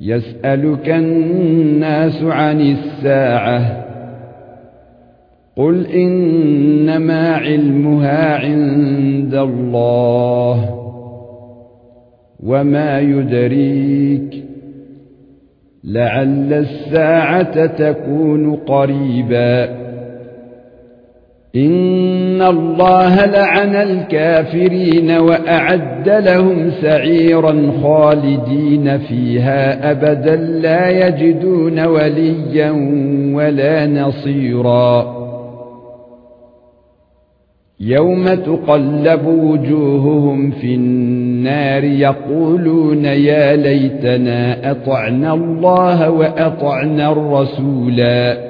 يسألك الناس عن الساعة قل إنما علمها عند الله وما يدريك لعل الساعة تكون قريبا ان الله لعن الكافرين واعد لهم سعيرا خالدين فيها ابدا لا يجدون وليا ولا نصيرا يوم تقلب وجوههم في النار يقولون يا ليتنا اطعنا الله واطعنا الرسولا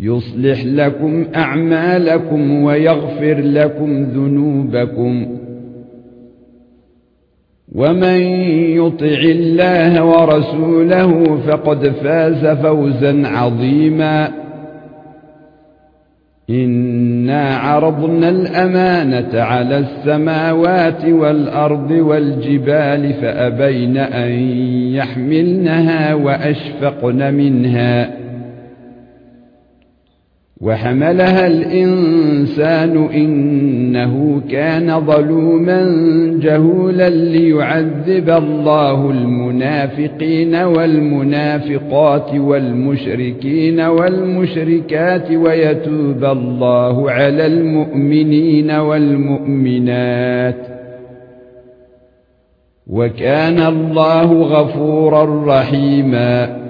يصلح لكم أعمالكم ويغفر لكم ذنوبكم. ومن يطع الله ورسوله فقد فاز فوزا عظيما. إنا عرضنا الأمانة على السماوات والأرض والجبال فأبين أن يحملنها وأشفقن منها. وحملها الإنسان إنه كان ظلوما جهولا ليعذب الله المنافقين والمنافقات والمشركين والمشركات ويتوب الله على المؤمنين والمؤمنات. وكان الله غفورا رحيما.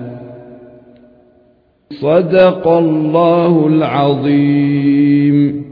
صدق الله العظيم.